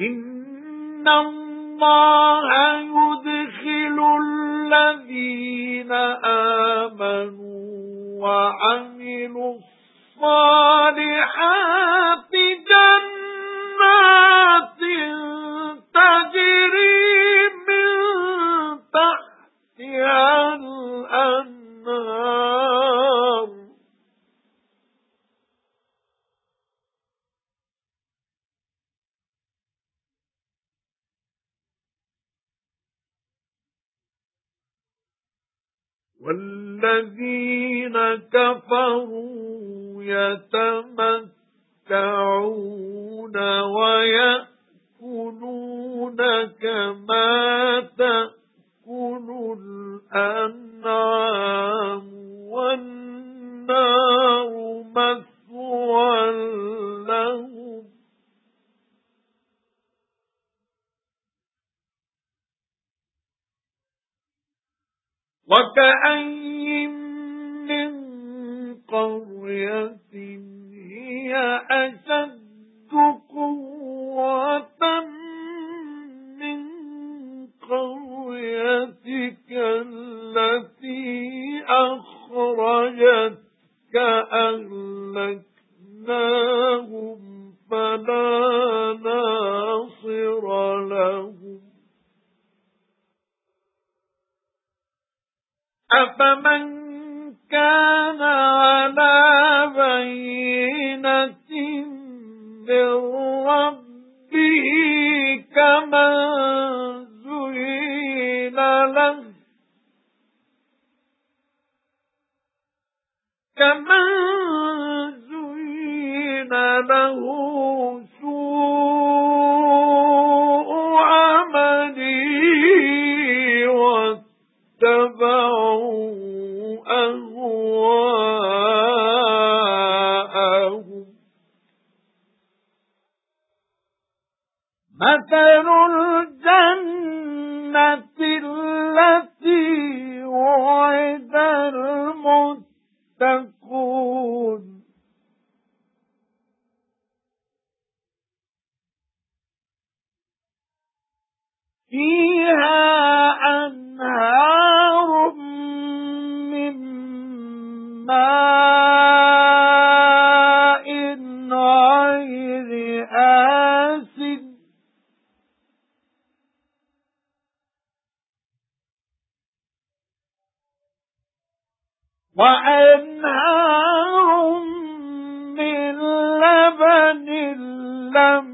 إِنَّ اللَّهَ يُدْخِلُ الَّذِينَ آمَنُوا وَعَمِلُوا الصَّالِحَاتِ وَالَّذِينَ كَفَرُوا يَتَمَتَّعُونَ وَيَأْكُلُونَ كَمَا تَأْكُلُ الْأَنْعَامُ وَالنَّارُ مَثْوًى وَكَأَيِّن مِّن قَرْيَةٍ هِيَ أَشَدُّ قُوَّةً مِّن قَرْيَتِكَ الَّتِي أَخْرَجَتْكَ أَهْلَكْنَاهُمْ فَلَا نَاصِرَ أَفَمَن كَانَ عَلَى بَيِّنَةٍ مِّن رَّبِّهِ كَمَن زُيِّنَ لَهُ كَمَن زُيِّنَ لَهُ مَثَلُ الْجَنَّةِ الَّتِي وُعِدَ الْمُتَّقُونَ. فِيهَا أَنْهَارٌ مِّن مَّاءٍ وَأَنْهَارٌ مِّن لَّبَنٍ لَّمْ